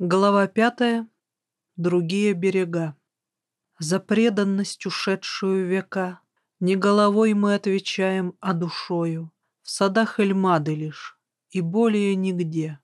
Глава пятая. Другие берега. За преданность, ушедшую века, Не головой мы отвечаем, а душою. В садах Эльмады лишь, и более нигде.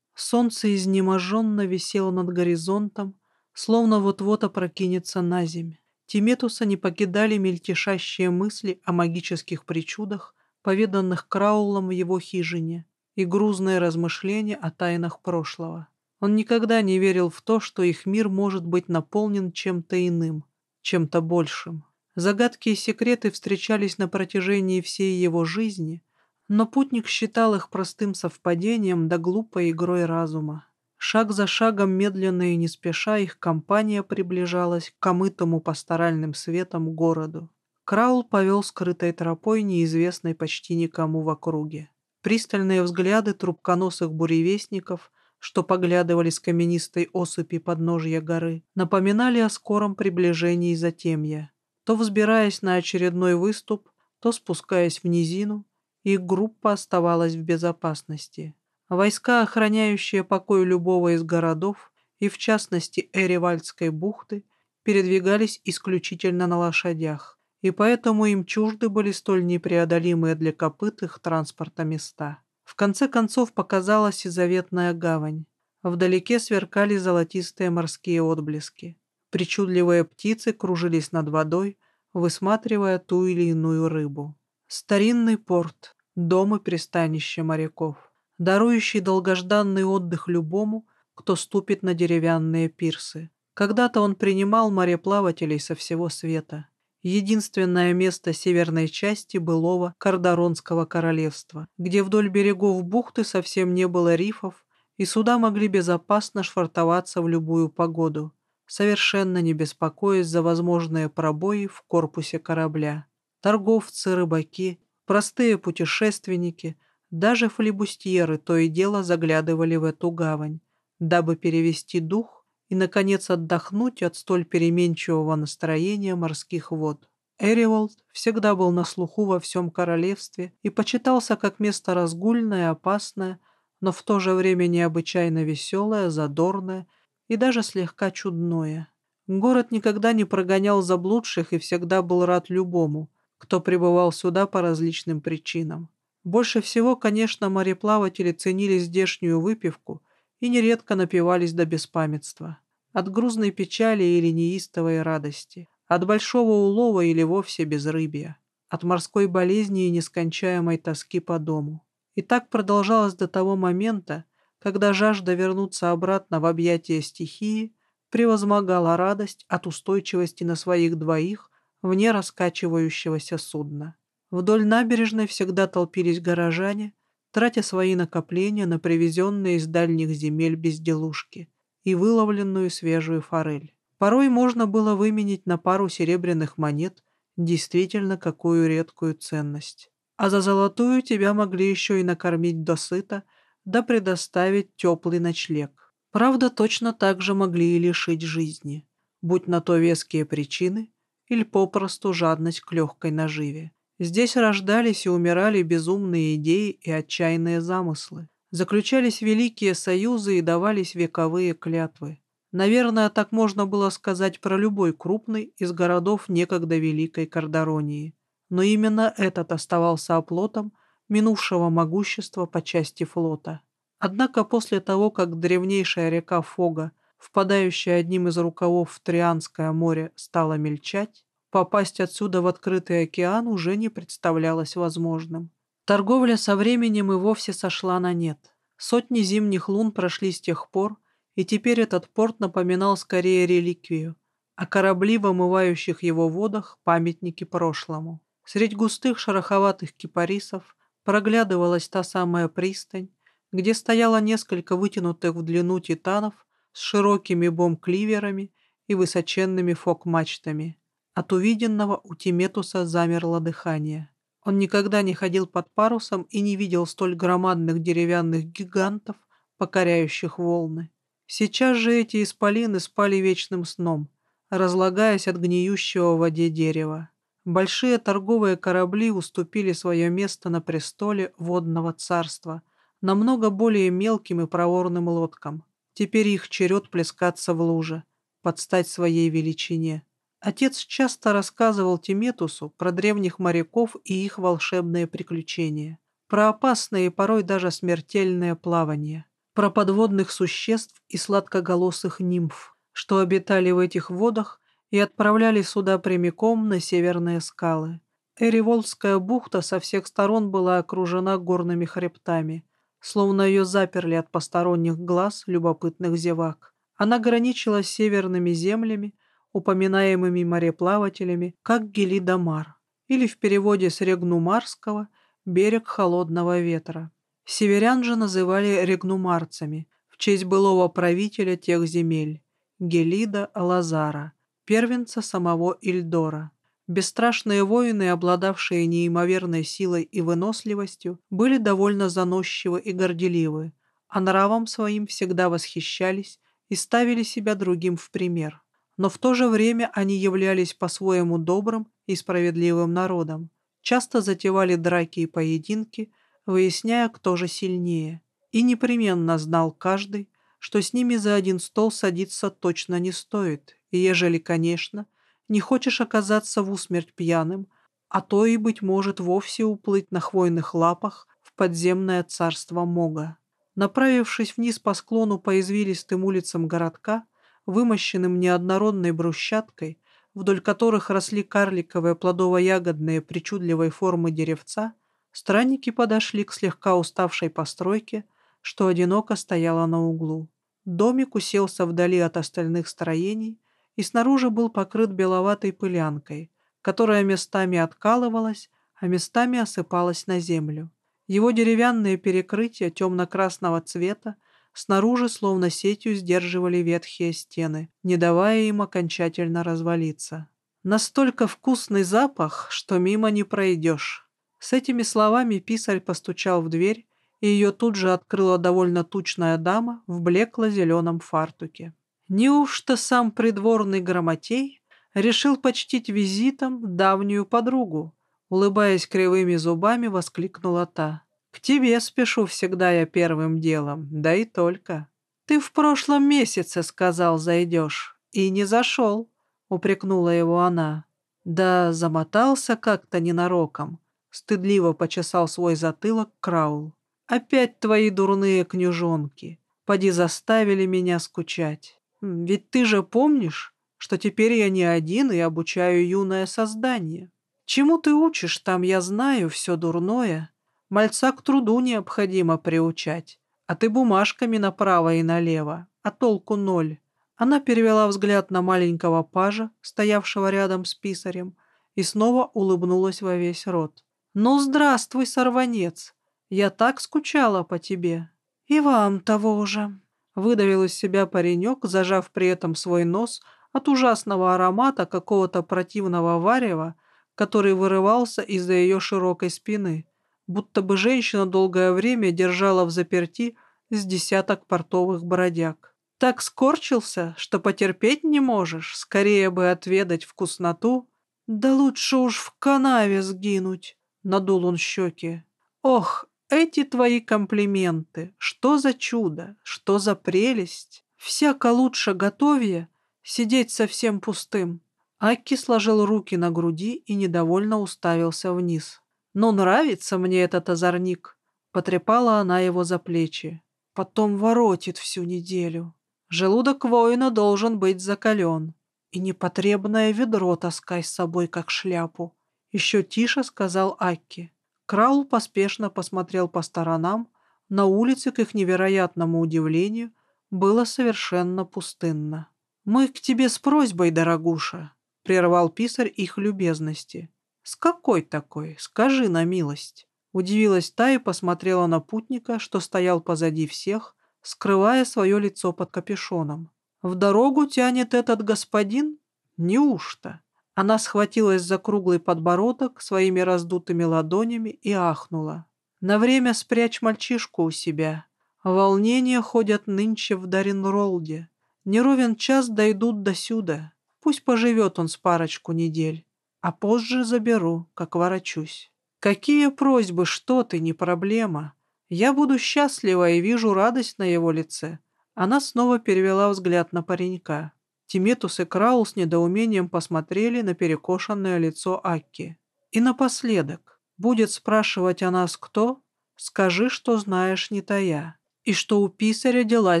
Солнце изнеможенно висело над горизонтом, Словно вот-вот опрокинется на земь. Тиметуса не покидали мельтешащие мысли о магических причудах, поведанных Краулом в его хижине, и грузные размышления о тайнах прошлого. Он никогда не верил в то, что их мир может быть наполнен чем-то иным, чем-то большим. Загадки и секреты встречались на протяжении всей его жизни, но путник считал их простым совпадением да глупой игрой разума. Шаг за шагом, медленно и не спеша, их компания приближалась к омытому пасторальным светом городу. Краул повел скрытой тропой, неизвестной почти никому в округе. Пристальные взгляды трубконосых буревестников что поглядывали с каменистой осыпи подножья горы, напоминали о скором приближении затемья. То взбираясь на очередной выступ, то спускаясь в низину, их группа оставалась в безопасности. Войска, охраняющие покой любого из городов, и в частности Эревальдской бухты, передвигались исключительно на лошадях, и поэтому им чужды были столь непреодолимые для копытых транспорта места. Конце концов показалась и заветная гавань. Вдалеке сверкали золотистые морские отблески. Причудливые птицы кружились над водой, высматривая ту или иную рыбу. Старинный порт, дом и пристанище моряков, дарующий долгожданный отдых любому, кто ступит на деревянные пирсы. Когда-то он принимал мореплавателей со всего света единственное место северной части былого Кардаронского королевства, где вдоль берегов бухты совсем не было рифов, и суда могли безопасно швартоваться в любую погоду, совершенно не беспокоясь за возможные пробои в корпусе корабля. Торговцы, рыбаки, простые путешественники, даже флибустьеры то и дело заглядывали в эту гавань, дабы перевести дух и, наконец, отдохнуть от столь переменчивого настроения морских вод. Эриволд всегда был на слуху во всем королевстве и почитался как место разгульное, опасное, но в то же время необычайно веселое, задорное и даже слегка чудное. Город никогда не прогонял заблудших и всегда был рад любому, кто прибывал сюда по различным причинам. Больше всего, конечно, мореплаватели ценили здешнюю выпивку и нередко напивались до беспамятства. От грузной печали или неистовой радости, от большого улова или вовсе безрыбья, от морской болезни и нескончаемой тоски по дому. И так продолжалось до того момента, когда жажда вернуться обратно в объятия стихии превозмогала радость от устойчивости на своих двоих вне раскачивающегося судна. Вдоль набережной всегда толпились горожане, тратя свои накопления на привезенные из дальних земель безделушки и выловленную свежую форель. Порой можно было выменить на пару серебряных монет действительно какую редкую ценность. А за золотую тебя могли еще и накормить досыта, да предоставить теплый ночлег. Правда, точно так же могли и лишить жизни, будь на то веские причины или попросту жадность к легкой наживе. Здесь рождались и умирали безумные идеи и отчаянные замыслы. Заключались великие союзы и давались вековые клятвы. Наверное, так можно было сказать про любой крупный из городов некогда Великой Кардаронии. Но именно этот оставался оплотом минувшего могущества по части флота. Однако после того, как древнейшая река Фога, впадающая одним из рукавов в Трианское море, стала мельчать, Попасть отсюда в открытый океан уже не представлялось возможным. Торговля со временем и вовсе сошла на нет. Сотни зимних лун прошли с тех пор, и теперь этот порт напоминал скорее реликвию, а корабли в омывающих его водах — памятники прошлому. Средь густых шероховатых кипарисов проглядывалась та самая пристань, где стояло несколько вытянутых в длину титанов с широкими бомб-кливерами и высоченными фок-мачтами. От увиденного у Тиметуса замерло дыхание. Он никогда не ходил под парусом и не видел столь громадных деревянных гигантов, покоряющих волны. Сейчас же эти исполины спали вечным сном, разлагаясь от гниющего в воде дерева. Большие торговые корабли уступили свое место на престоле водного царства намного более мелким и проворным лодкам. Теперь их черед плескаться в луже, подстать своей величине. Отец часто рассказывал Тиметусу про древних моряков и их волшебные приключения, про опасные и порой даже смертельное плавание, про подводных существ и сладкоголосых нимф, что обитали в этих водах и отправляли сюда прямиком на северные скалы. Эриволская бухта со всех сторон была окружена горными хребтами, словно ее заперли от посторонних глаз любопытных зевак. Она граничила с северными землями, упоминаемыми мореплавателями, как Гелидомар, или в переводе с Регнумарского «берег холодного ветра». Северян же называли регнумарцами в честь былого правителя тех земель, Гелида Лазара, первенца самого Ильдора. Бесстрашные воины, обладавшие неимоверной силой и выносливостью, были довольно заносчивы и горделивы, а нравом своим всегда восхищались и ставили себя другим в пример. Но в то же время они являлись по-своему добрым и справедливым народом, часто затевали драки и поединки, выясняя, кто же сильнее. И непременно знал каждый, что с ними за один стол садиться точно не стоит, ежели, конечно, не хочешь оказаться в усмерть пьяным, а то и, быть может, вовсе уплыть на хвойных лапах в подземное царство Мога. Направившись вниз по склону по извилистым улицам городка, вымощенным неоднородной брусчаткой, вдоль которых росли карликовые плодово-ягодные причудливой формы деревца, странники подошли к слегка уставшей постройке, что одиноко стояла на углу. Домик уселся вдали от остальных строений, и снаружи был покрыт беловатой пылянкой, которая местами откалывалась, а местами осыпалась на землю. Его деревянные перекрытия темно-красного цвета снаружи словно сетью сдерживали ветхие стены, не давая им окончательно развалиться. Настолько вкусный запах, что мимо не пройдешь. С этими словами писарь постучал в дверь, и ее тут же открыла довольно тучная дама в блекло-зеленом фартуке. Неужто сам придворный грамотей решил почтить визитом давнюю подругу? Улыбаясь кривыми зубами, воскликнула та. «К тебе спешу всегда я первым делом, да и только. Ты в прошлом месяце сказал, зайдешь, и не зашел», — упрекнула его она. Да замотался как-то ненароком. Стыдливо почесал свой затылок Краул. «Опять твои дурные княжонки. Поди заставили меня скучать». Ведь ты же помнишь, что теперь я не один и обучаю юное создание. Чему ты учишь там, я знаю, все дурное. Мальца к труду необходимо приучать, а ты бумажками направо и налево, а толку ноль. Она перевела взгляд на маленького пажа, стоявшего рядом с писарем, и снова улыбнулась во весь рот. «Ну, здравствуй, сорванец! Я так скучала по тебе!» «И вам того же!» Выдавил из себя паренек, зажав при этом свой нос от ужасного аромата какого-то противного варева, который вырывался из-за ее широкой спины, будто бы женщина долгое время держала в заперти с десяток портовых бродяг. Так скорчился, что потерпеть не можешь, скорее бы отведать вкусноту. Да лучше уж в канаве сгинуть, надул он щеки. Ох, эти твои комплименты, что за чудо, что за прелесть. Всяко лучше готовье сидеть совсем пустым. Акки сложил руки на груди и недовольно уставился вниз. «Но нравится мне этот озорник», — потрепала она его за плечи. «Потом воротит всю неделю. Желудок воина должен быть закален. И непотребное ведро таскай с собой, как шляпу», — еще тише сказал Акки. Краул поспешно посмотрел по сторонам. На улице, к их невероятному удивлению, было совершенно пустынно. «Мы к тебе с просьбой, дорогуша», — прервал писарь их любезности. «С какой такой? Скажи на милость». Удивилась та и посмотрела на путника, что стоял позади всех, скрывая свое лицо под капюшоном. «В дорогу тянет этот господин? Неужто?» Она схватилась за круглый подбородок своими раздутыми ладонями и ахнула. «На время спрячь мальчишку у себя. Волнения ходят нынче в Даринролде. Неровен час дойдут до сюда. Пусть поживет он с парочку недель. А позже заберу, как ворочусь. Какие просьбы, что ты, не проблема. Я буду счастлива и вижу радость на его лице. Она снова перевела взгляд на паренька. Тиметус и Краул с недоумением посмотрели на перекошенное лицо Акки. «И напоследок, будет спрашивать о нас кто? Скажи, что знаешь не тая, и что у писаря дела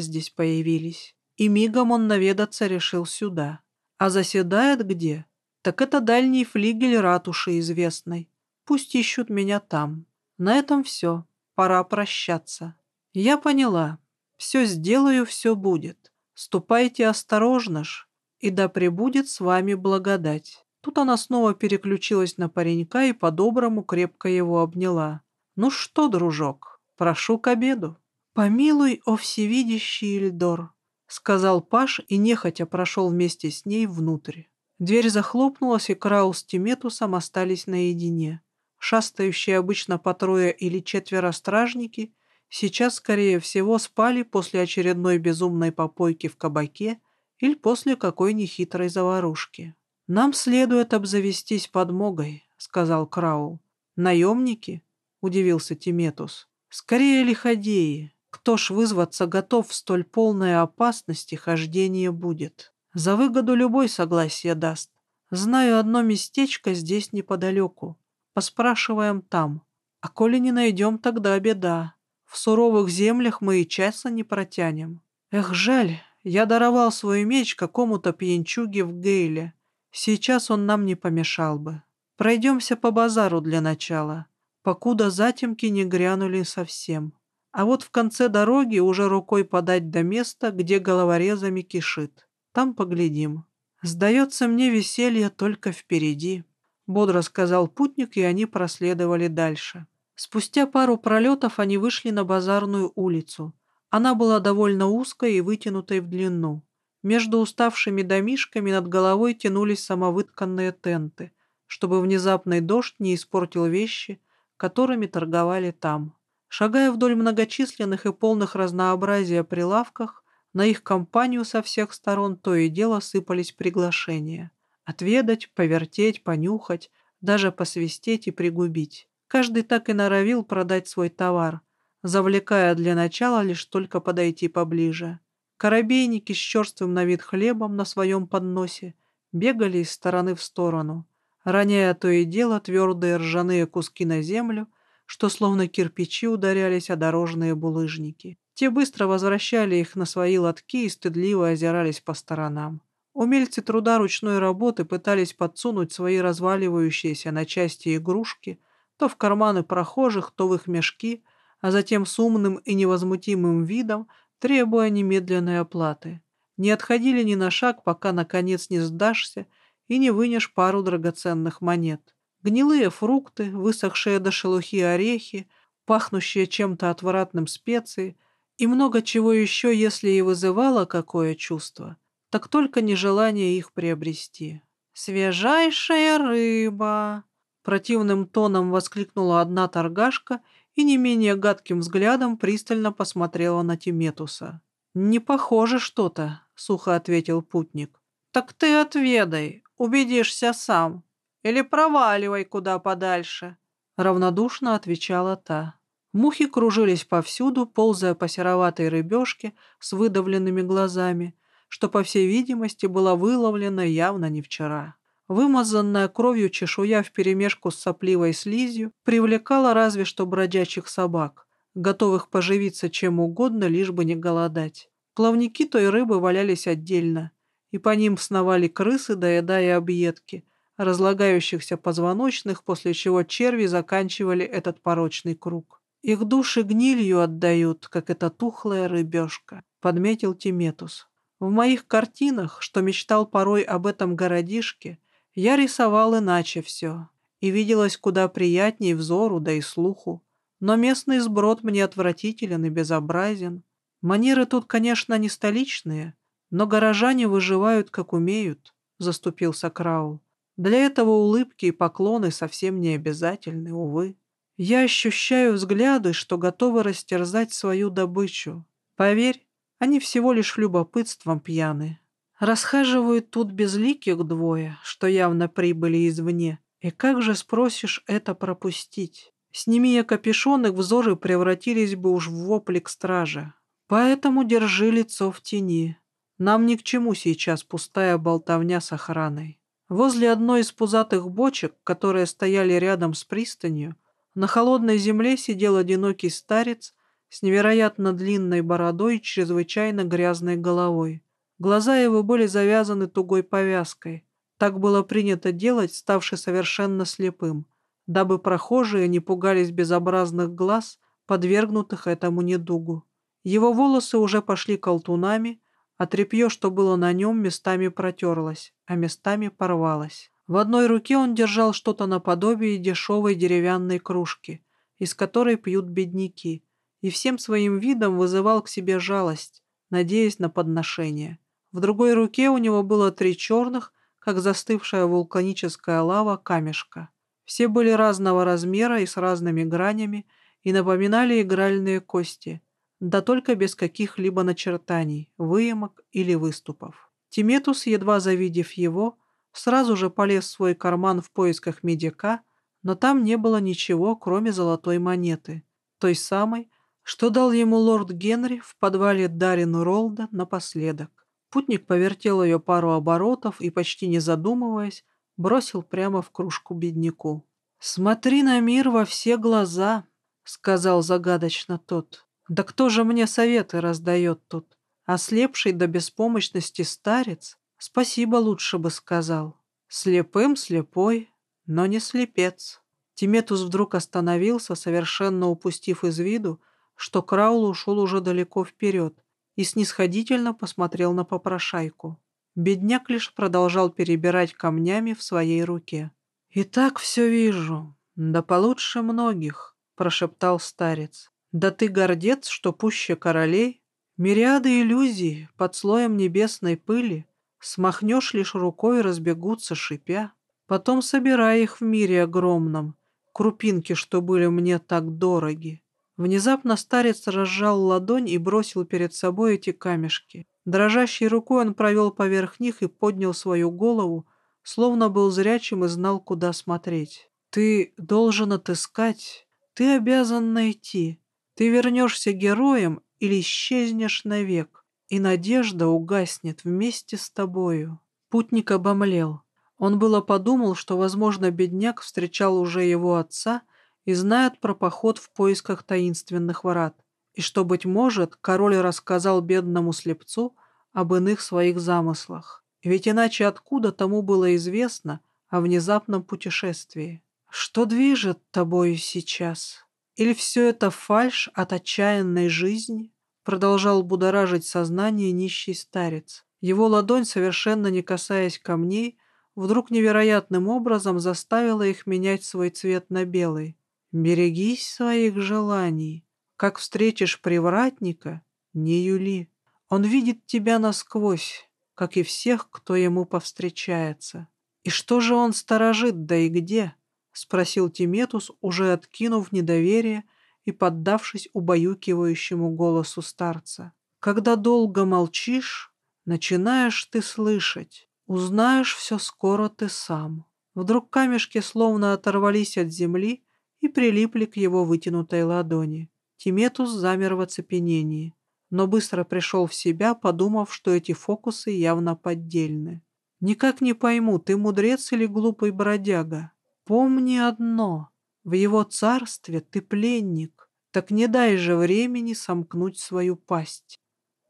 здесь появились, и мигом он наведаться решил сюда. А заседает где? Так это дальний флигель ратуши известной. Пусть ищут меня там. На этом все. Пора прощаться. Я поняла. Все сделаю, все будет. Ступайте осторожно ж, и да пребудет с вами благодать. Тут она снова переключилась на паренька и по-доброму крепко его обняла. «Ну что, дружок, прошу к обеду». «Помилуй, о всевидящий Ильдор», — сказал Паш и нехотя прошел вместе с ней внутрь. Дверь захлопнулась, и Краус с Тиметусом остались наедине. Шастающие обычно по трое или четверо стражники сейчас, скорее всего, спали после очередной безумной попойки в кабаке или после какой нехитрой заварушки. «Нам следует обзавестись подмогой», — сказал Краул. «Наемники?» — удивился Тиметус. «Скорее лиходеи. Кто ж вызваться готов в столь полной опасности хождение будет? За выгоду любой согласие даст. Знаю одно местечко здесь неподалеку. Поспрашиваем там. А коли не найдем, тогда беда. В суровых землях мы и часа не протянем. Эх, жаль, я даровал свой меч какому-то пьянчуге в Гейле. Сейчас он нам не помешал бы. Пройдемся по базару для начала, покуда затемки не грянули совсем. А вот в конце дороги уже рукой подать до места, где головорезами кишит. Там поглядим. Сдается мне веселье только впереди. Бодро сказал путник, и они проследовали дальше. Спустя пару пролетов они вышли на базарную улицу. Она была довольно узкой и вытянутой в длину. Между уставшими домишками над головой тянулись самовытканные тенты, чтобы внезапный дождь не испортил вещи, которыми торговали там. Шагая вдоль многочисленных и полных разнообразия прилавках, на их компанию со всех сторон то и дело сыпались приглашения. Отведать, повертеть, понюхать, даже посвистеть и пригубить. Каждый так и норовил продать свой товар, завлекая для начала лишь только подойти поближе. Коробейники с черствым на вид хлебом на своем подносе бегали из стороны в сторону, роняя то и дело твердые ржаные куски на землю, что словно кирпичи ударялись о дорожные булыжники. Те быстро возвращали их на свои лотки и стыдливо озирались по сторонам. Умельцы труда ручной работы пытались подсунуть свои разваливающиеся на части игрушки – то в карманы прохожих, то в их мешки, а затем с умным и невозмутимым видом требуя немедленной оплаты. Не отходили ни на шаг, пока, наконец, не сдашься и не вынешь пару драгоценных монет. Гнилые фрукты, высохшие до шелухи орехи, пахнущие чем-то отвратным специей и много чего еще, если и вызывало какое чувство, так только нежелание их приобрести. «Свежайшая рыба!» Противным тоном воскликнула одна торгашка и не менее гадким взглядом пристально посмотрела на Тиметуса. «Не похоже что-то», — сухо ответил путник. «Так ты отведай, убедишься сам. Или проваливай куда подальше», — равнодушно отвечала та. Мухи кружились повсюду, ползая по сероватой рыбешке с выдавленными глазами, что, по всей видимости, была выловлена явно не вчера. Вымазанная кровью чешуя вперемешку с сопливой слизью привлекала разве что бродячих собак, готовых поживиться чем угодно, лишь бы не голодать. Плавники той рыбы валялись отдельно, и по ним сновали крысы, доедая объедки, разлагающихся позвоночных, после чего черви заканчивали этот порочный круг. «Их души гнилью отдают, как эта тухлая рыбешка», — подметил Тиметус. «В моих картинах, что мечтал порой об этом городишке, — я рисовал иначе все, и виделось куда приятней взору, да и слуху. Но местный сброд мне отвратителен и безобразен. Манеры тут, конечно, не столичные, но горожане выживают, как умеют, — заступился Краул. Для этого улыбки и поклоны совсем не обязательны, увы. Я ощущаю взгляды, что готовы растерзать свою добычу. Поверь, они всего лишь любопытством пьяны. Расхаживают тут безликих двое, что явно прибыли извне. И как же, спросишь, это пропустить? Сними я капюшон, их взоры превратились бы уж в вопли к. Поэтому держи лицо в тени. Нам ни к чему сейчас пустая болтовня с охраной. Возле одной из пузатых бочек, которые стояли рядом с пристанью, на холодной земле сидел одинокий старец с невероятно длинной бородой и чрезвычайно грязной головой. Глаза его были завязаны тугой повязкой. Так было принято делать, ставший совершенно слепым, дабы прохожие не пугались безобразных глаз, подвергнутых этому недугу. Его волосы уже пошли колтунами, а тряпье, что было на нем, местами протерлось, а местами порвалось. В одной руке он держал что-то наподобие дешевой деревянной кружки, из которой пьют бедняки, и всем своим видом вызывал к себе жалость, надеясь на подношение. В другой руке у него было три черных, как застывшая вулканическая лава, камешка. Все были разного размера и с разными гранями и напоминали игральные кости – да только без каких-либо начертаний, выемок или выступов. Тиметус, едва завидев его, сразу же полез в свой карман в поисках медика, но там не было ничего, кроме золотой монеты, той самой, что дал ему лорд Генри в подвале Дарину Ролда напоследок. Путник повертел ее пару оборотов и, почти не задумываясь, бросил прямо в кружку бедняку. «Смотри на мир во все глаза», — сказал загадочно тот. Да кто же мне советы раздает тут? Ослепший до беспомощности старец? Спасибо лучше бы сказал. Слепым слепой, но не слепец. Тиметус вдруг остановился, совершенно упустив из виду, что Краул ушел уже далеко вперед и снисходительно посмотрел на попрошайку. Бедняк лишь продолжал перебирать камнями в своей руке. «И так все вижу, да получше многих», — прошептал старец. Да ты гордец, что пуще королей, Мириады иллюзий под слоем небесной пыли Смахнешь лишь рукой, разбегутся, шипя. Потом собирай их в мире огромном, Крупинки, что были мне так дороги. Внезапно старец разжал ладонь и бросил перед собой эти камешки. Дрожащей рукой он провел поверх них и поднял свою голову, словно был зрячим и знал, куда смотреть. «Ты должен отыскать, ты обязан найти. Ты вернешься героем или исчезнешь навек, и надежда угаснет вместе с тобою. Путник обомлел. Он было подумал, что, возможно, бедняк встречал уже его отца и знает про поход в поисках таинственных врат, и что, быть может, король рассказал бедному слепцу об иных своих замыслах. Ведь иначе откуда тому было известно о внезапном путешествии? Что движет тобою сейчас? Или все это фальшь от отчаянной жизни? Продолжал будоражить сознание нищий старец. Его ладонь, совершенно не касаясь камней, вдруг невероятным образом заставила их менять свой цвет на белый. «Берегись своих желаний. Как встретишь привратника, не юли. Он видит тебя насквозь, как и всех, кто ему повстречается. И что же он сторожит, да и где?» — спросил Тиметус, уже откинув недоверие и поддавшись убаюкивающему голосу старца. «Когда долго молчишь, начинаешь ты слышать, узнаешь все скоро ты сам». Вдруг камешки словно оторвались от земли и прилипли к его вытянутой ладони. Тиметус замер в оцепенении, но быстро пришел в себя, подумав, что эти фокусы явно поддельны. «Никак не пойму, ты мудрец или глупый бродяга?» Помни одно, в его царстве ты пленник, так не дай же времени сомкнуть свою пасть.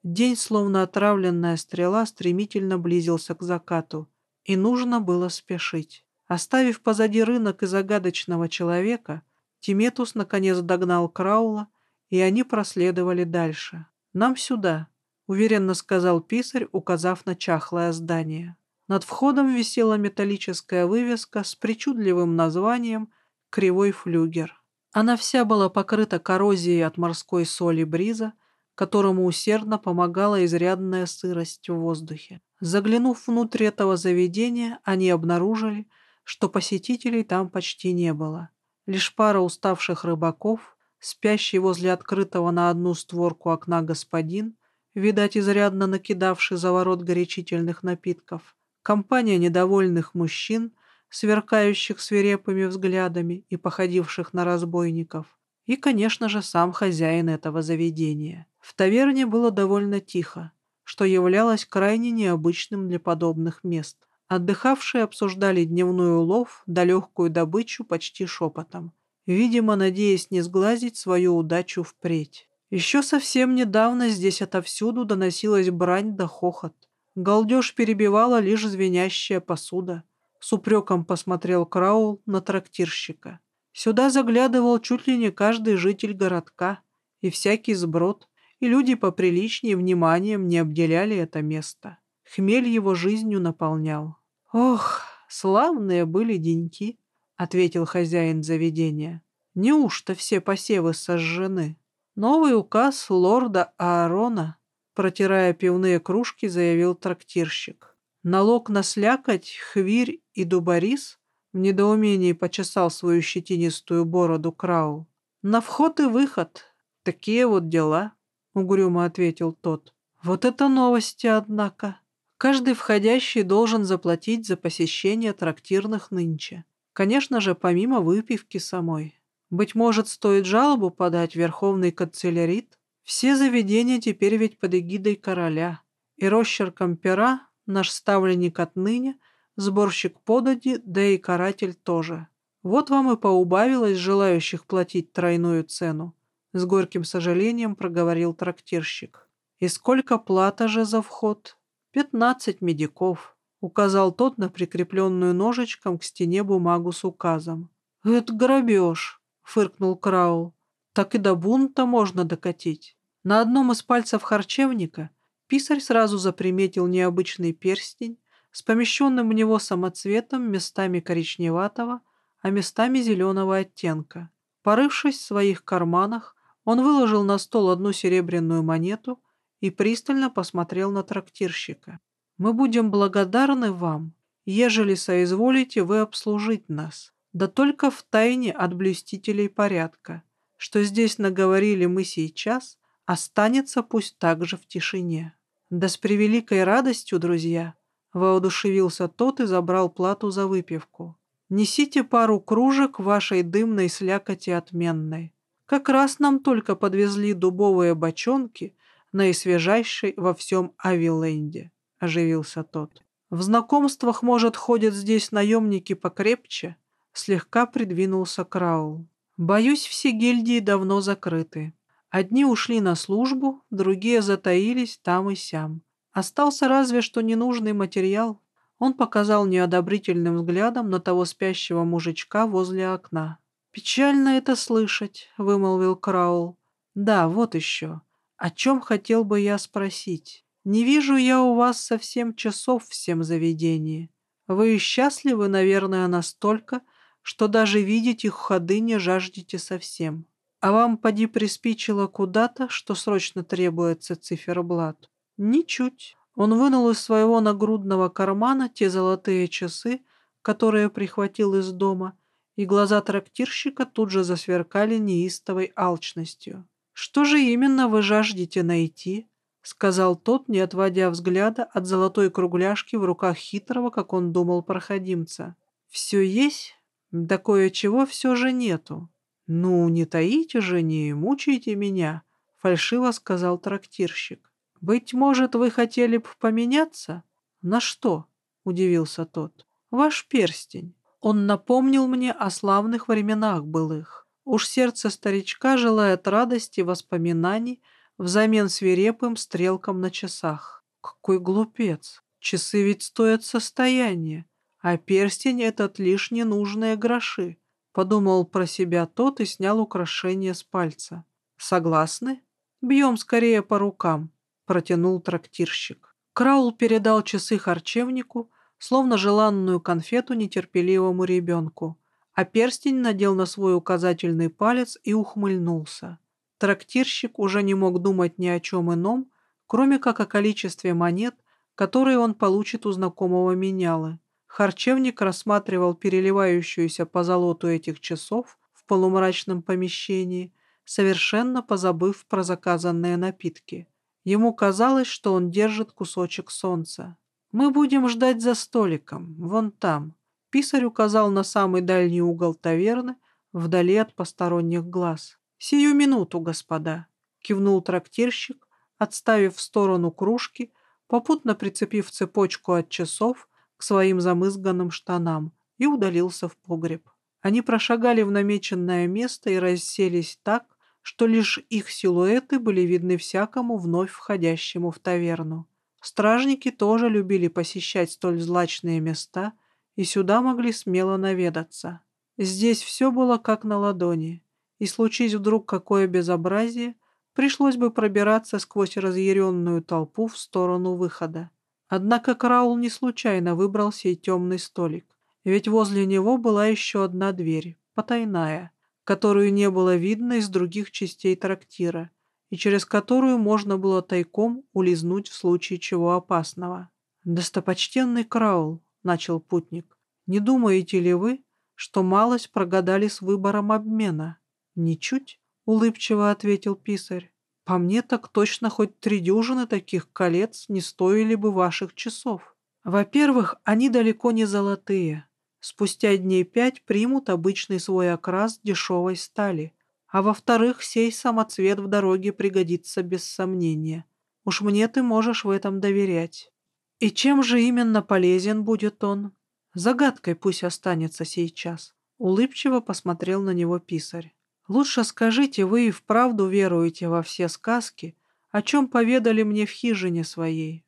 День, словно отравленная стрела, стремительно близился к закату, и нужно было спешить. Оставив позади рынок и загадочного человека, Тиметус наконец догнал Краула, и они проследовали дальше. «Нам сюда», — уверенно сказал писарь, указав на чахлое здание. Над входом висела металлическая вывеска с причудливым названием «Кривой флюгер». Она вся была покрыта коррозией от морской соли бриза, которому усердно помогала изрядная сырость в воздухе. Заглянув внутрь этого заведения, они обнаружили, что посетителей там почти не было. Лишь пара уставших рыбаков, спящий возле открытого на одну створку окна господин, видать, изрядно накидавший за ворот горячительных напитков, компания недовольных мужчин, сверкающих свирепыми взглядами и походивших на разбойников, и, конечно же, сам хозяин этого заведения. В таверне было довольно тихо, что являлось крайне необычным для подобных мест. Отдыхавшие обсуждали дневной улов да легкую добычу почти шепотом, видимо, надеясь не сглазить свою удачу впредь. Еще совсем недавно здесь отовсюду доносилась брань да хохот. Галдеж перебивала лишь звенящая посуда. С упреком посмотрел Краул на трактирщика. Сюда заглядывал чуть ли не каждый житель городка, и всякий сброд, и люди поприличнее вниманием не обделяли это место. Хмель его жизнью наполнял. «Ох, славные были деньки», — ответил хозяин заведения. «Неужто все посевы сожжены?» Новый указ лорда Аарона, протирая пивные кружки, заявил трактирщик. Налог на слякоть, хвирь и дубарис в недоумении почесал свою щетинистую бороду Крау. «На вход и выход. Такие вот дела», — угрюмо ответил тот. «Вот это новости, однако. Каждый входящий должен заплатить за посещение трактирных нынче. Конечно же, помимо выпивки самой. Быть может, стоит жалобу подать Верховный канцелярит? Все заведения теперь ведь под эгидой короля. И росчерком пера наш ставленник отныне — сборщик подади, да и каратель тоже. Вот вам и поубавилось желающих платить тройную цену. С горьким сожалением проговорил трактирщик. И сколько плата же за вход? Пятнадцать медиков. Указал тот на прикрепленную ножичком к стене бумагу с указом. «Это грабеж», — фыркнул Краул. «Так и до бунта можно докатить». На одном из пальцев харчевника писарь сразу заприметил необычный перстень, с помещенным в него самоцветом местами коричневатого, а местами зеленого оттенка. Порывшись в своих карманах, он выложил на стол одну серебряную монету и пристально посмотрел на трактирщика. «Мы будем благодарны вам, ежели соизволите вы обслужить нас, да только в тайне от блюстителей порядка. Что здесь наговорили мы сейчас, останется пусть также в тишине. Да с превеликой радостью, друзья!» Воодушевился тот и забрал плату за выпивку. «Несите пару кружек вашей дымной слякоти отменной. Как раз нам только подвезли дубовые бочонки наисвежайшей во всем Авиленде», — оживился тот. «В знакомствах, может, ходят здесь наемники покрепче?» Слегка придвинулся Краул. «Боюсь, все гильдии давно закрыты. Одни ушли на службу, другие затаились там и сям. Остался разве что ненужный материал. Он показал неодобрительным взглядом на того спящего мужичка возле окна. «Печально это слышать», — вымолвил Краул. «Да, вот еще. О чем хотел бы я спросить? Не вижу я у вас совсем часов всем заведении. Вы счастливы, наверное, настолько, что даже видеть их ходы не жаждете совсем. А вам поди приспичило куда-то, что срочно требуется циферблат. Ничуть. Он вынул из своего нагрудного кармана те золотые часы, которые прихватил из дома, и глаза трактирщика тут же засверкали неистовой алчностью. «Что же именно вы жаждете найти?» — сказал тот, не отводя взгляда от золотой кругляшки в руках хитрого, как он думал, проходимца. «Все есть? Да кое-чего все же нету». «Ну, не таите же, не мучайте меня», — фальшиво сказал трактирщик. «Быть может, вы хотели бы поменяться?» «На что?» — удивился тот. «Ваш перстень. Он напомнил мне о славных временах былых. Уж сердце старичка желает радости воспоминаний взамен свирепым стрелкам на часах. Какой глупец! Часы ведь стоят состояние, а перстень этот лишь ненужные гроши. Подумал про себя тот и снял украшение с пальца. Согласны? Бьем скорее по рукам протянул трактирщик. Краул передал часы харчевнику, словно желанную конфету нетерпеливому ребенку, а перстень надел на свой указательный палец и ухмыльнулся. Трактирщик уже не мог думать ни о чем ином, кроме как о количестве монет, которые он получит у знакомого менялы. Харчевник рассматривал переливающуюся по золоту этих часов в полумрачном помещении, совершенно позабыв про заказанные напитки. Ему казалось, что он держит кусочек солнца. «Мы будем ждать за столиком, вон там». Писарь указал на самый дальний угол таверны, вдали от посторонних глаз. «Сию минуту, господа». — кивнул трактирщик, отставив в сторону кружки, попутно прицепив цепочку от часов к своим замызганным штанам и удалился в погреб. Они прошагали в намеченное место и расселись так, что лишь их силуэты были видны всякому вновь входящему в таверну. Стражники тоже любили посещать столь злачные места и сюда могли смело наведаться. Здесь все было как на ладони, и случись вдруг какое безобразие, пришлось бы пробираться сквозь разъяренную толпу в сторону выхода. Однако Краул не случайно выбрал сей темный столик, ведь возле него была еще одна дверь, потайная, которую не было видно из других частей трактира, и через которую можно было тайком улизнуть в случае чего опасного. «Достопочтенный Краул», — начал путник, — «не думаете ли вы, что малость прогадали с выбором обмена?» «Ничуть», — улыбчиво ответил писарь. «По мне так точно хоть три дюжины таких колец не стоили бы ваших часов. Во-первых, они далеко не золотые. Спустя дней пять примут обычный свой окрас дешевой стали, а во-вторых, сей самоцвет в дороге пригодится без сомнения. Уж мне ты можешь в этом доверять. И чем же именно полезен будет он? Загадкой пусть останется сейчас. Улыбчиво посмотрел на него писарь. Лучше скажите, вы и вправду веруете во все сказки, о чем поведали мне в хижине своей.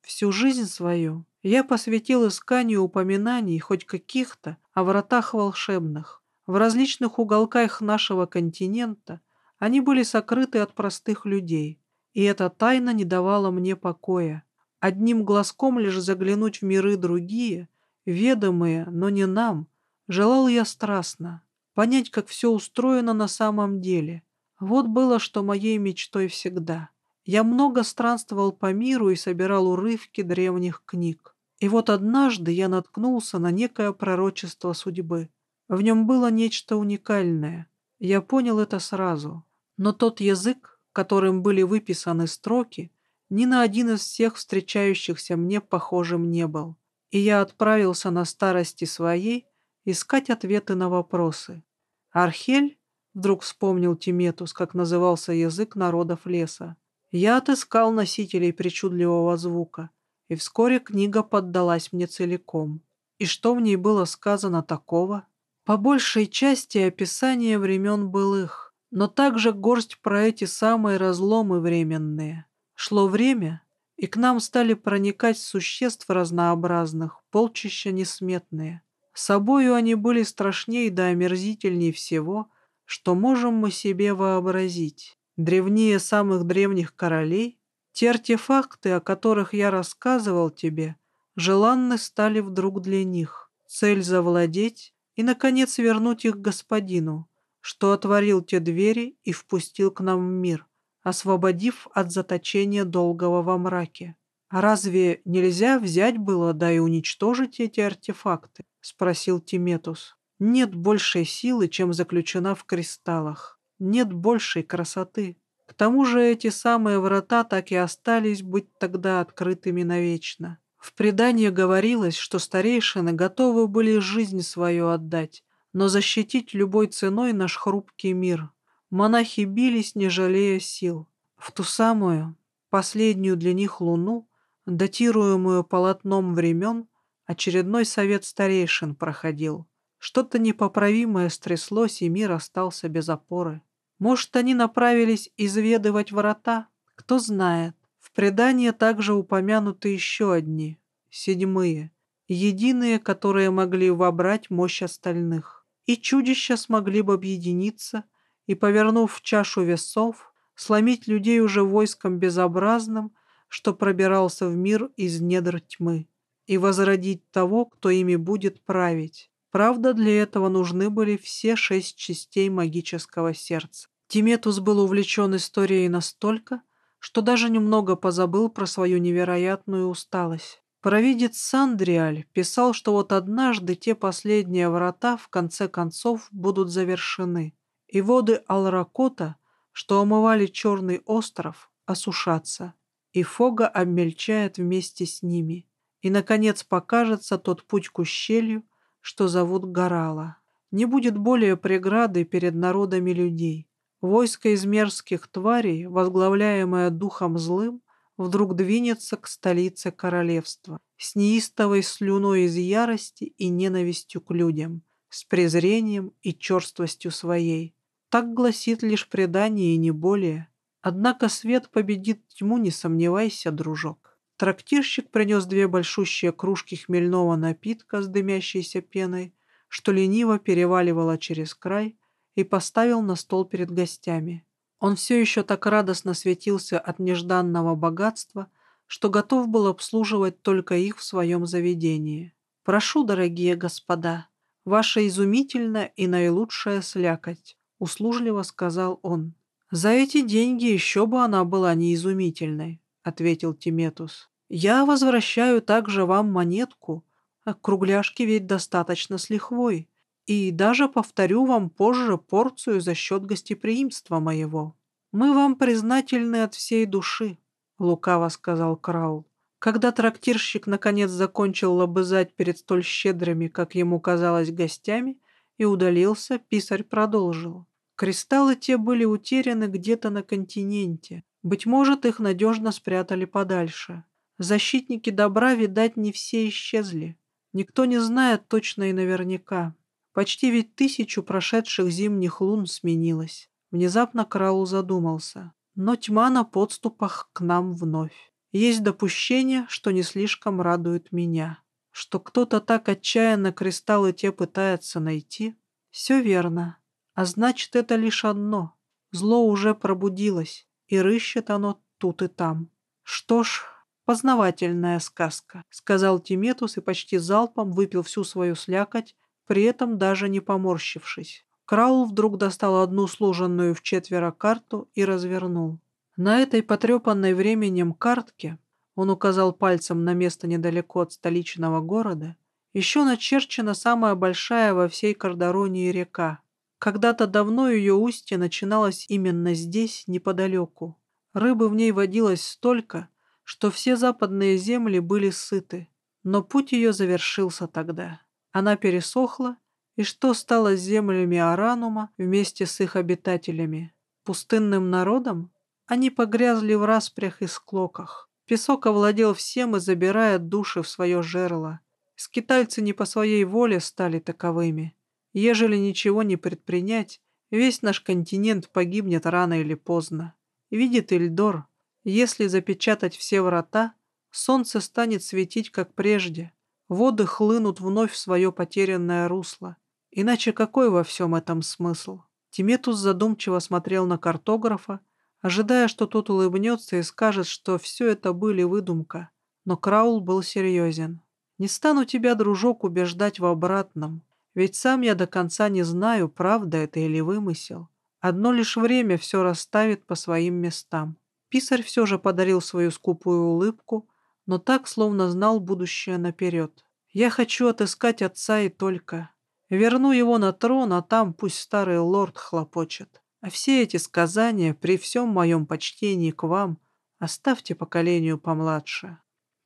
Всю жизнь свою я посвятил исканию упоминаний хоть каких-то о вратах волшебных. В различных уголках нашего континента они были сокрыты от простых людей, и эта тайна не давала мне покоя. Одним глазком лишь заглянуть в миры другие, ведомые, но не нам, желал я страстно, понять, как все устроено на самом деле. Вот было, что моей мечтой всегда. Я много странствовал по миру и собирал урывки древних книг. И вот однажды я наткнулся на некое пророчество судьбы. В нем было нечто уникальное. Я понял это сразу. Но тот язык, которым были выписаны строки, ни на один из всех встречающихся мне похожим не был. И я отправился на старости своей искать ответы на вопросы. Архель, вдруг вспомнил Тиметус, как назывался язык народов леса, я отыскал носителей причудливого звука, и вскоре книга поддалась мне целиком. И что в ней было сказано такого, по большей части описание времен былых, но также горсть про эти самые разломы временные. Шло время, и к нам стали проникать существ разнообразных, полчища несметные. Собою они были страшнее да омерзительней всего, что можем мы себе вообразить. Древнее самых древних королей, те артефакты, о которых я рассказывал тебе, желанны стали вдруг для них. Цель завладеть и, наконец, вернуть их господину, что отворил те двери и впустил к нам в мир, освободив от заточения долгого во мраке. «А разве нельзя взять было, да и уничтожить эти артефакты?» — спросил Тиметус. «Нет большей силы, чем заключена в кристаллах. Нет большей красоты. К тому же эти самые врата так и остались быть тогда открытыми навечно. В предании говорилось, что старейшины готовы были жизнь свою отдать, но защитить любой ценой наш хрупкий мир. Монахи бились, не жалея сил. В ту самую, последнюю для них луну, датируемую полотном времен, очередной совет старейшин проходил. Что-то непоправимое стряслось, и мир остался без опоры. Может, они направились изведывать врата? Кто знает. В предании также упомянуты еще одни, седьмые, единые, которые могли вобрать мощь остальных. И чудища смогли бы объединиться и, повернув чашу весов, сломить людей уже войском безобразным, что пробирался в мир из недр тьмы, и возродить того, кто ими будет править. Правда, для этого нужны были все шесть частей магического сердца. Тиметус был увлечен историей настолько, что даже немного позабыл про свою невероятную усталость. Провидец Сандриаль писал, что вот однажды те последние врата в конце концов будут завершены, и воды Алракота, что омывали Черный остров, осушатся, и Фога обмельчает вместе с ними, и, наконец, покажется тот путь к ущелью, что зовут Горала. Не будет более преграды перед народами людей. Войско из мерзких тварей, возглавляемое духом злым, вдруг двинется к столице королевства с неистовой слюной из ярости и ненавистью к людям, с презрением и черствостью своей. Так гласит лишь предание и не более. Однако свет победит тьму, не сомневайся, дружок. Трактирщик принес две большущие кружки хмельного напитка с дымящейся пеной, что лениво переваливало через край, и поставил на стол перед гостями. Он все еще так радостно светился от нежданного богатства, что готов был обслуживать только их в своем заведении. «Прошу, дорогие господа, ваша изумительная и наилучшая слякоть», — услужливо сказал он. «За эти деньги еще бы она была неизумительной», — ответил Тиметус. «Я возвращаю также вам монетку, а кругляшки ведь достаточно с лихвой, и даже повторю вам позже порцию за счет гостеприимства моего. Мы вам признательны от всей души», — лукаво сказал Краул. Когда трактирщик наконец закончил лобызать перед столь щедрыми, как ему казалось, гостями, и удалился, писарь продолжил. Кристаллы те были утеряны где-то на континенте. Быть может, их надежно спрятали подальше. Защитники добра, видать, не все исчезли. Никто не знает точно и наверняка. Почти ведь тысячу прошедших зимних лун сменилось. Внезапно Краул задумался. Но тьма на подступах к нам вновь. Есть допущение, что не слишком радует меня. Что кто-то так отчаянно кристаллы те пытается найти. Все верно. А значит, это лишь одно. Зло уже пробудилось, и рыщет оно тут и там. Что ж, познавательная сказка, сказал Тиметус и почти залпом выпил всю свою слякоть, при этом даже не поморщившись. Краул вдруг достал одну сложенную в четверо карту и развернул. На этой потрепанной временем картке он указал пальцем на место недалеко от столичного города, еще начерчена самая большая во всей Кардаронии река, когда-то давно ее устье начиналось именно здесь, неподалеку. Рыбы в ней водилось столько, что все западные земли были сыты. Но путь ее завершился тогда. Она пересохла, и что стало с землями Аранума вместе с их обитателями? Пустынным народом? Они погрязли в распрях и склоках. Песок овладел всем и забирает души в свое жерло. Скитальцы не по своей воле стали таковыми. Ежели ничего не предпринять, весь наш континент погибнет рано или поздно. Видит Ильдор, если запечатать все врата, солнце станет светить, как прежде, воды хлынут вновь в свое потерянное русло. Иначе какой во всем этом смысл? Тиметус задумчиво смотрел на картографа, ожидая, что тот улыбнется и скажет, что все это были выдумка. Но Краул был серьезен. «Не стану тебя, дружок, убеждать в обратном. Ведь сам я до конца не знаю, правда это или вымысел. Одно лишь время все расставит по своим местам. Писарь все же подарил свою скупую улыбку, но так, словно знал будущее наперед. Я хочу отыскать отца и только. Верну его на трон, а там пусть старый лорд хлопочет. А все эти сказания, при всем моем почтении к вам, оставьте поколению помладше.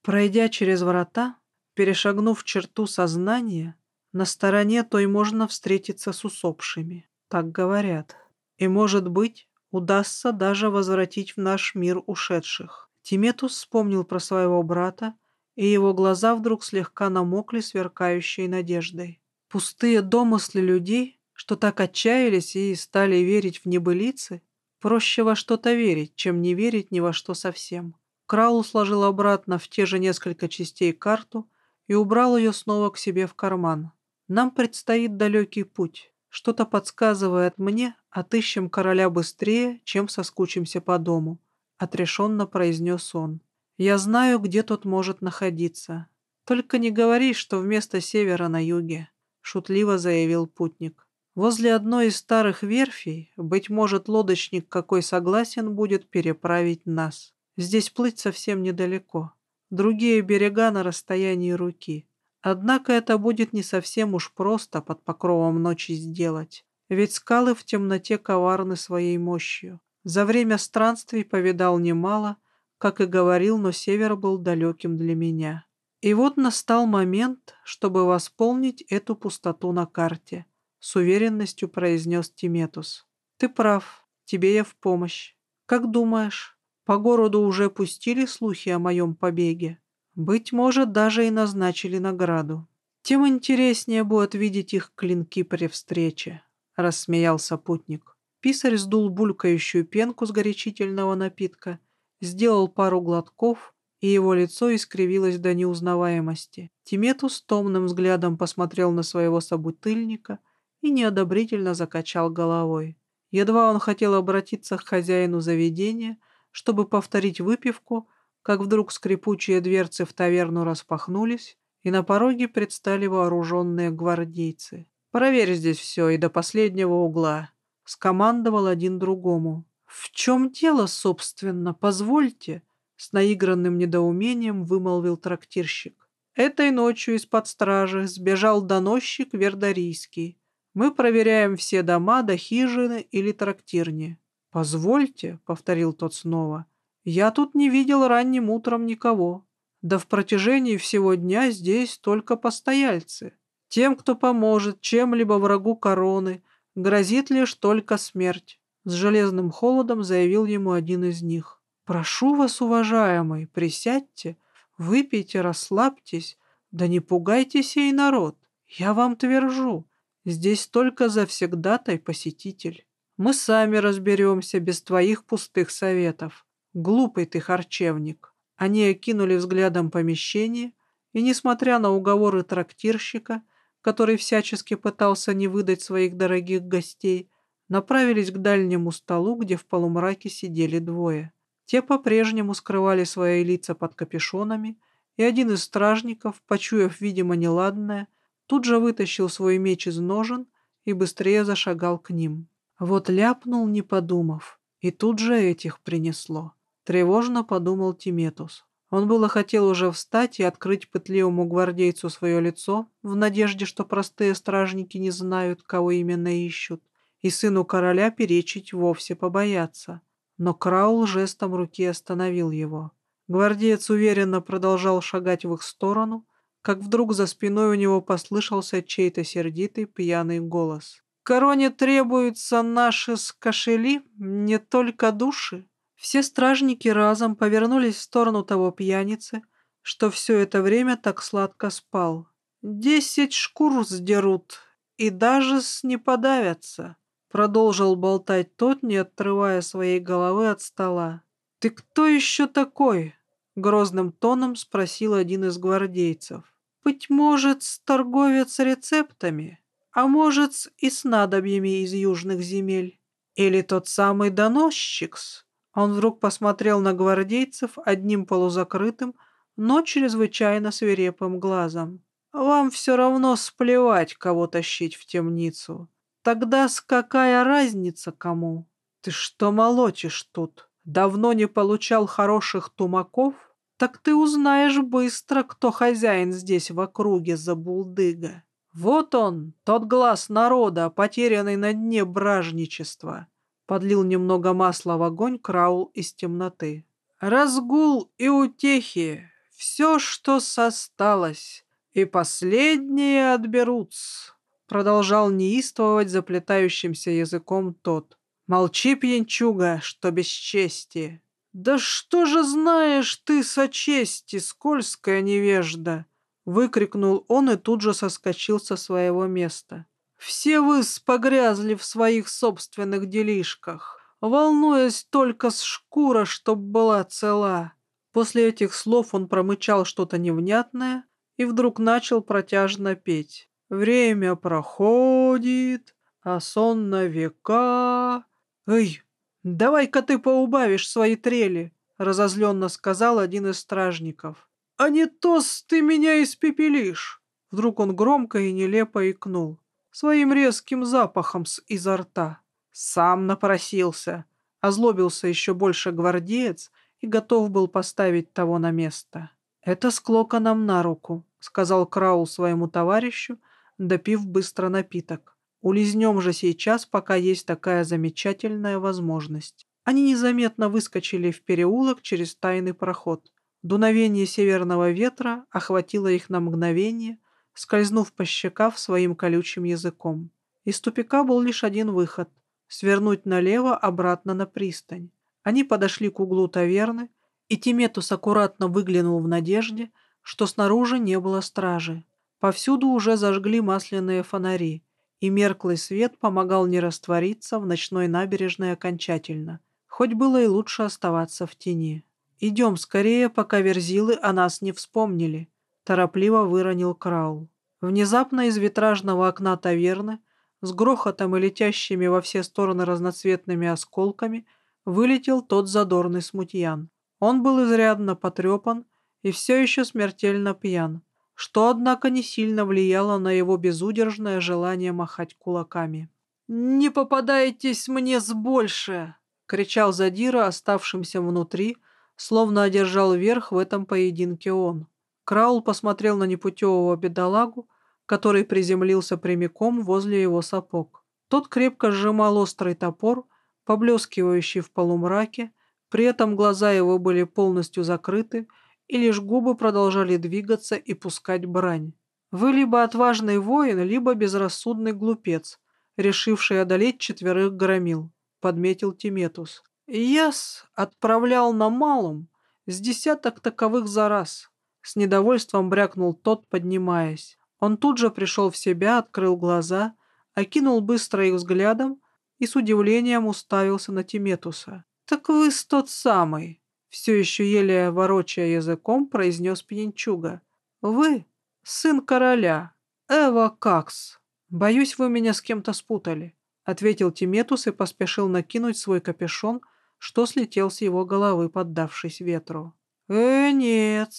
Пройдя через врата, перешагнув черту сознания, на стороне той можно встретиться с усопшими, так говорят. И, может быть, удастся даже возвратить в наш мир ушедших. Тиметус вспомнил про своего брата, и его глаза вдруг слегка намокли сверкающей надеждой. Пустые домыслы людей, что так отчаялись и стали верить в небылицы, проще во что-то верить, чем не верить ни во что совсем. Краул сложил обратно в те же несколько частей карту и убрал ее снова к себе в карман. Нам предстоит далекий путь. Что-то подсказывает мне, отыщем короля быстрее, чем соскучимся по дому», — отрешенно произнес он. «Я знаю, где тот может находиться. Только не говори, что вместо севера на юге», — шутливо заявил путник. «Возле одной из старых верфей, быть может, лодочник какой согласен будет переправить нас. Здесь плыть совсем недалеко. Другие берега на расстоянии руки. Однако это будет не совсем уж просто под покровом ночи сделать, ведь скалы в темноте коварны своей мощью. За время странствий повидал немало, как и говорил, но север был далеким для меня. И вот настал момент, чтобы восполнить эту пустоту на карте, с уверенностью произнес Тиметус. Ты прав, тебе я в помощь. Как думаешь, по городу уже пустили слухи о моем побеге? Быть может, даже и назначили награду. Тем интереснее будет видеть их клинки при встрече», — рассмеялся путник. Писарь сдул булькающую пенку с горячительного напитка, сделал пару глотков, и его лицо искривилось до неузнаваемости. Тиметус томным взглядом посмотрел на своего собутыльника и неодобрительно закачал головой. Едва он хотел обратиться к хозяину заведения, чтобы повторить выпивку, как вдруг скрипучие дверцы в таверну распахнулись, и на пороге предстали вооруженные гвардейцы. «Проверь здесь все и до последнего угла», — скомандовал один другому. «В чем дело, собственно, позвольте?» С наигранным недоумением вымолвил трактирщик. Этой ночью из-под стражи сбежал доносчик Вердарийский. Мы проверяем все дома до хижины или трактирни. «Позвольте», — повторил тот снова, — «я тут не видел ранним утром никого. Да в протяжении всего дня здесь только постояльцы. Тем, кто поможет чем-либо врагу короны, грозит лишь только смерть», — с железным холодом заявил ему один из них. «Прошу вас, уважаемый, присядьте, выпейте, расслабьтесь, да не пугайте сей народ. Я вам твержу, здесь только завсегдатай посетитель. Мы сами разберемся без твоих пустых советов. Глупый ты харчевник». Они окинули взглядом помещение, и, несмотря на уговоры трактирщика, который всячески пытался не выдать своих дорогих гостей, направились к дальнему столу, где в полумраке сидели двое. Те по-прежнему скрывали свои лица под капюшонами, и один из стражников, почуяв, видимо, неладное, тут же вытащил свой меч из ножен и быстрее зашагал к ним. Вот ляпнул, не подумав, и тут же этих принесло. Тревожно подумал Тиметус. Он было хотел уже встать и открыть пытливому гвардейцу свое лицо, в надежде, что простые стражники не знают, кого именно ищут, и сыну короля перечить вовсе побояться. Но Краул жестом руки остановил его. Гвардеец уверенно продолжал шагать в их сторону, как вдруг за спиной у него послышался чей-то сердитый пьяный голос. «Короне требуются наши скошели, не только души». Все стражники разом повернулись в сторону того пьяницы, что все это время так сладко спал. «Десять шкур сдерут и даже с не подавятся». Продолжил болтать тот, не отрывая своей головы от стола. «Ты кто еще такой?» Грозным тоном спросил один из гвардейцев. «Быть может, торговец рецептами, а может, и снадобьями из южных земель. Или тот самый доносчикс?» Он вдруг посмотрел на гвардейцев одним полузакрытым, но чрезвычайно свирепым глазом. «Вам все равно сплевать, кого тащить в темницу. Тогда с какая разница кому? Ты что молотишь тут? Давно не получал хороших тумаков? Так ты узнаешь быстро, кто хозяин здесь в округе за булдыга. Вот он, тот глаз народа, потерянный на дне бражничества. Подлил немного масла в огонь Краул из темноты. Разгул и утехи, все, что состалось, и последние отберутся. Продолжал неистовывать заплетающимся языком тот. «Молчи, пьянчуга, что бесчестие!» «Да что же знаешь ты со чести, скользкая невежда!» Выкрикнул он и тут же соскочил со своего места. «Все вы погрязли в своих собственных делишках, волнуясь только с шкура, чтоб была цела». После этих слов он промычал что-то невнятное и вдруг начал протяжно петь. Время проходит, а сон на века. Эй, давай-ка ты поубавишь свои трели, разозленно сказал один из стражников. А не то ты меня испепелишь. Вдруг он громко и нелепо икнул, своим резким запахом с изо рта. Сам напросился, озлобился еще больше гвардеец и готов был поставить того на место. «Это склока нам на руку», — сказал Краул своему товарищу, допив быстро напиток. Улизнем же сейчас, пока есть такая замечательная возможность. Они незаметно выскочили в переулок через тайный проход. Дуновение северного ветра охватило их на мгновение, скользнув по щекам своим колючим языком. Из тупика был лишь один выход. свернуть налево обратно на пристань. Они подошли к углу таверны, и Тиметус аккуратно выглянул в надежде, что снаружи не было стражи. Повсюду уже зажгли масляные фонари, и мерклый свет помогал не раствориться в ночной набережной окончательно, хоть было и лучше оставаться в тени. «Идем скорее, пока верзилы о нас не вспомнили», — торопливо выронил Краул. Внезапно из витражного окна таверны с грохотом и летящими во все стороны разноцветными осколками вылетел тот задорный смутьян. Он был изрядно потрепан и все еще смертельно пьян, что, однако, не сильно влияло на его безудержное желание махать кулаками. «Не попадайтесь мне с больше!» — кричал Задира, оставшимся внутри, словно одержал верх в этом поединке он. Краул посмотрел на непутевого бедолагу, который приземлился прямиком возле его сапог. Тот крепко сжимал острый топор, поблескивающий в полумраке, при этом глаза его были полностью закрыты, и лишь губы продолжали двигаться и пускать брань. Вы либо отважный воин, либо безрассудный глупец, решивший одолеть четверых громил, подметил Тиметус. Яс отправлял на малум с десяток таковых за раз. С недовольством брякнул тот, поднимаясь. Он тут же пришел в себя, открыл глаза, окинул быстро их взглядом и с удивлением уставился на Тиметуса. «Так вы тот самый!» Все еще еле ворочая языком, произнес пьянчуга. «Вы сын короля, Эва Какс. Боюсь, вы меня с кем-то спутали», ответил Тиметус и поспешил накинуть свой капюшон, что слетел с его головы, поддавшись ветру. «Э, нет,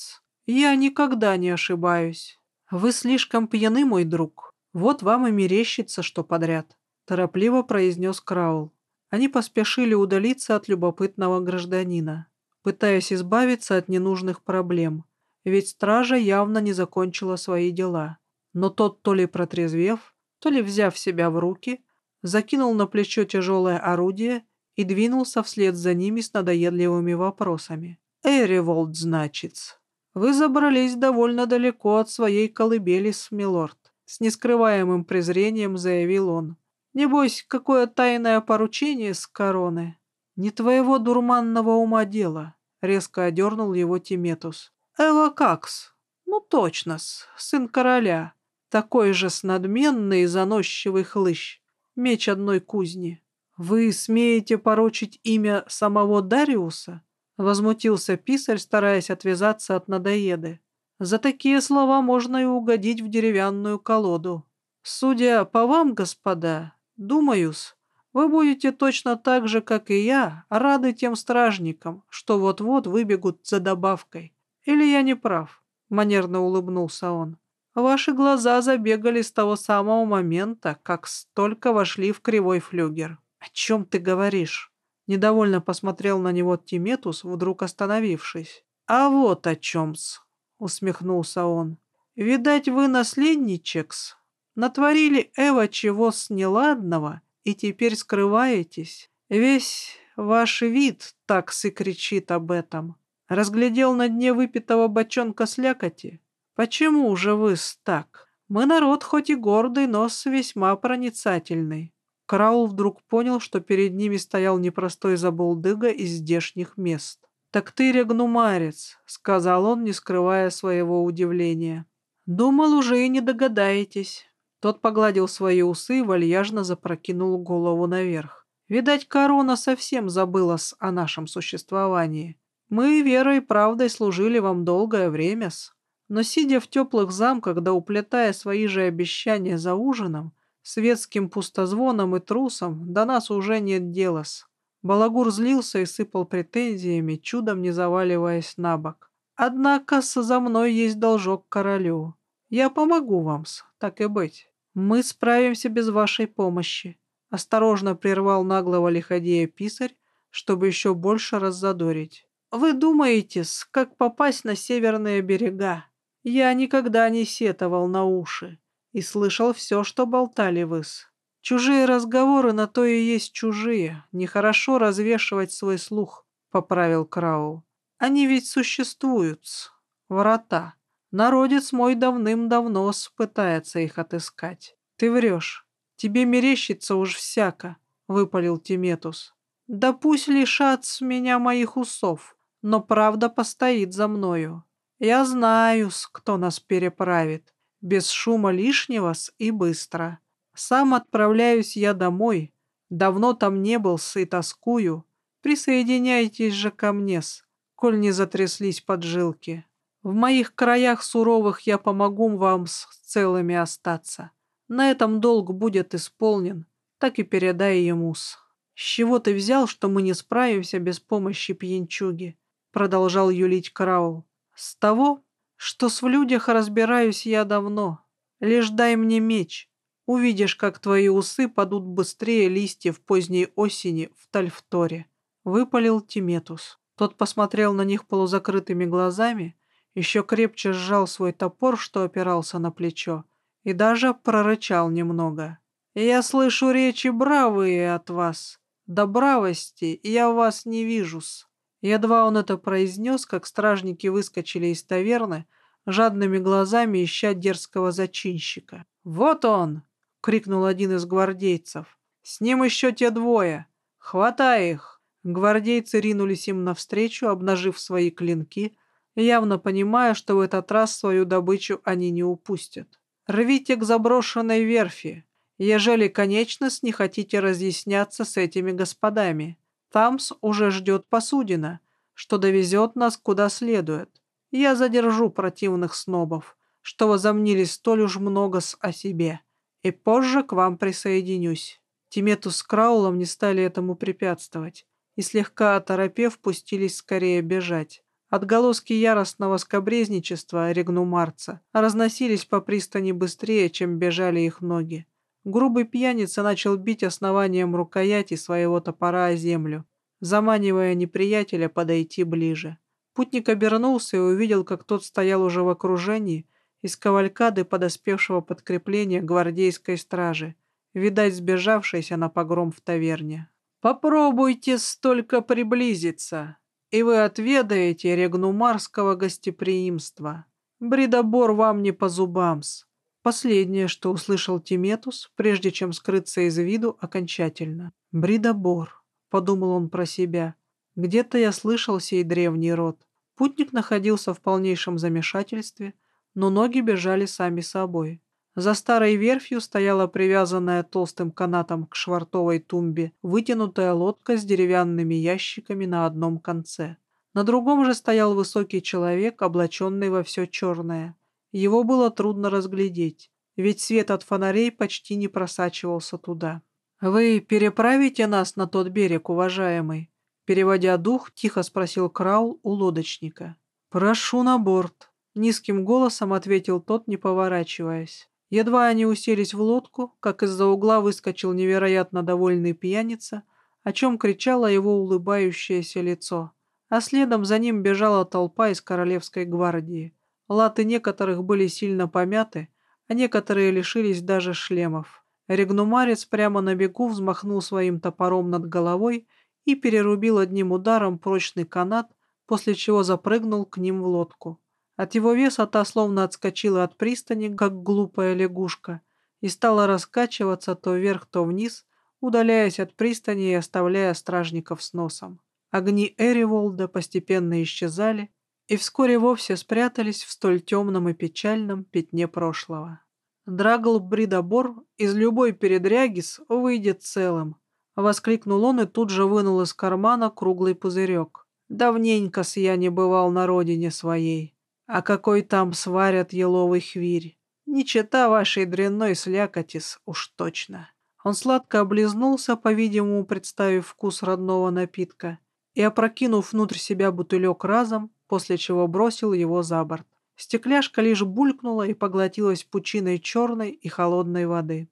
я никогда не ошибаюсь. Вы слишком пьяны, мой друг. Вот вам и мерещится, что подряд», торопливо произнес Краул. Они поспешили удалиться от любопытного гражданина, пытаясь избавиться от ненужных проблем, ведь стража явно не закончила свои дела. Но тот, то ли протрезвев, то ли взяв себя в руки, закинул на плечо тяжелое орудие и двинулся вслед за ними с надоедливыми вопросами. «Эриволд, значит. Вы забрались довольно далеко от своей колыбели, смилорд», с нескрываемым презрением заявил он. Небось, какое тайное поручение с короны. Не твоего дурманного ума дело, — резко одернул его Тиметус. Эва Какс. Ну точно-с, сын короля. Такой же с надменный и заносчивый хлыщ. Меч одной кузни. Вы смеете порочить имя самого Дариуса? Возмутился писарь, стараясь отвязаться от надоеды. За такие слова можно и угодить в деревянную колоду. Судя по вам, господа, Думаюсь, вы будете точно так же, как и я, рады тем стражникам, что вот-вот выбегут за добавкой. Или я не прав?» — манерно улыбнулся он. «Ваши глаза забегали с того самого момента, как столько вошли в кривой флюгер. О чем ты говоришь?» Недовольно посмотрел на него Тиметус, вдруг остановившись. «А вот о чем-с», — усмехнулся он. «Видать, вы наследничекс Натворили Эва чего-с неладного и теперь скрываетесь. Весь ваш вид так и кричит об этом. Разглядел на дне выпитого бочонка слякоти. Почему же вы так? Мы народ хоть и гордый, но весьма проницательный. Краул вдруг понял, что перед ними стоял непростой забулдыга из здешних мест. «Так ты регнумарец», — сказал он, не скрывая своего удивления. «Думал, уже и не догадаетесь. Тот погладил свои усы и вальяжно запрокинул голову наверх. Видать, корона совсем забыла о нашем существовании. Мы верой и правдой служили вам долгое время-с. Но сидя в теплых замках да уплетая свои же обещания за ужином, светским пустозвоном и трусом до нас уже нет дела-с. Балагур злился и сыпал претензиями, чудом не заваливаясь на бок. Однако за мной есть должок королю. Я помогу вам-с, так и быть. Мы справимся без вашей помощи. Осторожно прервал наглого лиходея писарь, чтобы еще больше раззадорить. Вы думаете, как попасть на северные берега? Я никогда не сетовал на уши и слышал все, что болтали вы-с. Чужие разговоры на то и есть чужие. Нехорошо развешивать свой слух, — поправил Крау. Они ведь существуют. Врата. Народец мой давным-давно пытается их отыскать. Ты врешь. Тебе мерещится уж всяко. — выпалил Тиметус. «Да пусть лишат с меня моих усов, но правда постоит за мною. Я знаю, кто нас переправит, без шума лишнего и быстро. Сам отправляюсь я домой, давно там не был и тоскую. Присоединяйтесь же ко мне-с, коль не затряслись поджилки. В моих краях суровых я помогу вам с целыми остаться. На этом долг будет исполнен, так и передай ему-с. «С чего ты взял, что мы не справимся без помощи пьянчуги?» Продолжал юлить Краул. «С того, что с в людях разбираюсь я давно. Лишь дай мне меч. Увидишь, как твои усы падут быстрее листьев поздней осени в Тальфторе». Выпалил Тиметус. Тот посмотрел на них полузакрытыми глазами, еще крепче сжал свой топор, что опирался на плечо, и даже прорычал немного. «Я слышу речи бравые от вас. Да бравости я вас не вижу-с». Едва он это произнес, как стражники выскочили из таверны, жадными глазами ища дерзкого зачинщика. «Вот он!» — крикнул один из гвардейцев. «С ним еще те двое! Хватай их!» Гвардейцы ринулись им навстречу, обнажив свои клинки, явно понимая, что в этот раз свою добычу они не упустят. «Рвите к заброшенной верфи, ежели, конечно, не хотите разъясняться с этими господами. Тамс уже ждет посудина, что довезет нас куда следует. Я задержу противных снобов, что возомнились столь уж много с о себе, и позже к вам присоединюсь». Тимету с Краулом не стали этому препятствовать и, слегка оторопев, пустились скорее бежать. Отголоски яростного скобрезничества регнумарца разносились по пристани быстрее, чем бежали их ноги. Грубый пьяница начал бить основанием рукояти своего топора о землю, заманивая неприятеля подойти ближе. Путник обернулся и увидел, как тот стоял уже в окружении из кавалькады подоспевшего подкрепления гвардейской стражи, видать, сбежавшейся на погром в таверне. «Попробуйте столько приблизиться!» и вы отведаете регнумарского гостеприимства. Бредобор вам не по зубам-с. Последнее, что услышал Тиметус, прежде чем скрыться из виду окончательно. «Бредобор», — подумал он про себя. «Где-то я слышал сей древний род». Путник находился в полнейшем замешательстве, но ноги бежали сами собой. За старой верфью стояла привязанная толстым канатом к швартовой тумбе вытянутая лодка с деревянными ящиками на одном конце. На другом же стоял высокий человек, облаченный во все черное. Его было трудно разглядеть, ведь свет от фонарей почти не просачивался туда. «Вы переправите нас на тот берег, уважаемый?» Переводя дух, тихо спросил Краул у лодочника. «Прошу на борт», — низким голосом ответил тот, не поворачиваясь. Едва они уселись в лодку, как из-за угла выскочил невероятно довольный пьяница, о чем кричало его улыбающееся лицо. А следом за ним бежала толпа из королевской гвардии. Латы некоторых были сильно помяты, а некоторые лишились даже шлемов. Регнумарец прямо на бегу взмахнул своим топором над головой и перерубил одним ударом прочный канат, после чего запрыгнул к ним в лодку. От его веса та словно отскочила от пристани, как глупая лягушка, и стала раскачиваться то вверх, то вниз, удаляясь от пристани и оставляя стражников с носом. Огни Эриволда постепенно исчезали и вскоре вовсе спрятались в столь темном и печальном пятне прошлого. Драгл Бридобор из любой передрягис выйдет целым, воскликнул он и тут же вынул из кармана круглый пузырек. Давненько-с я не бывал на родине своей. А какой там сварят еловый хвирь? Не чита вашей дрянной слякотис, уж точно. Он сладко облизнулся, по-видимому, представив вкус родного напитка, и, опрокинув внутрь себя бутылек разом, после чего бросил его за борт. Стекляшка лишь булькнула и поглотилась пучиной черной и холодной воды.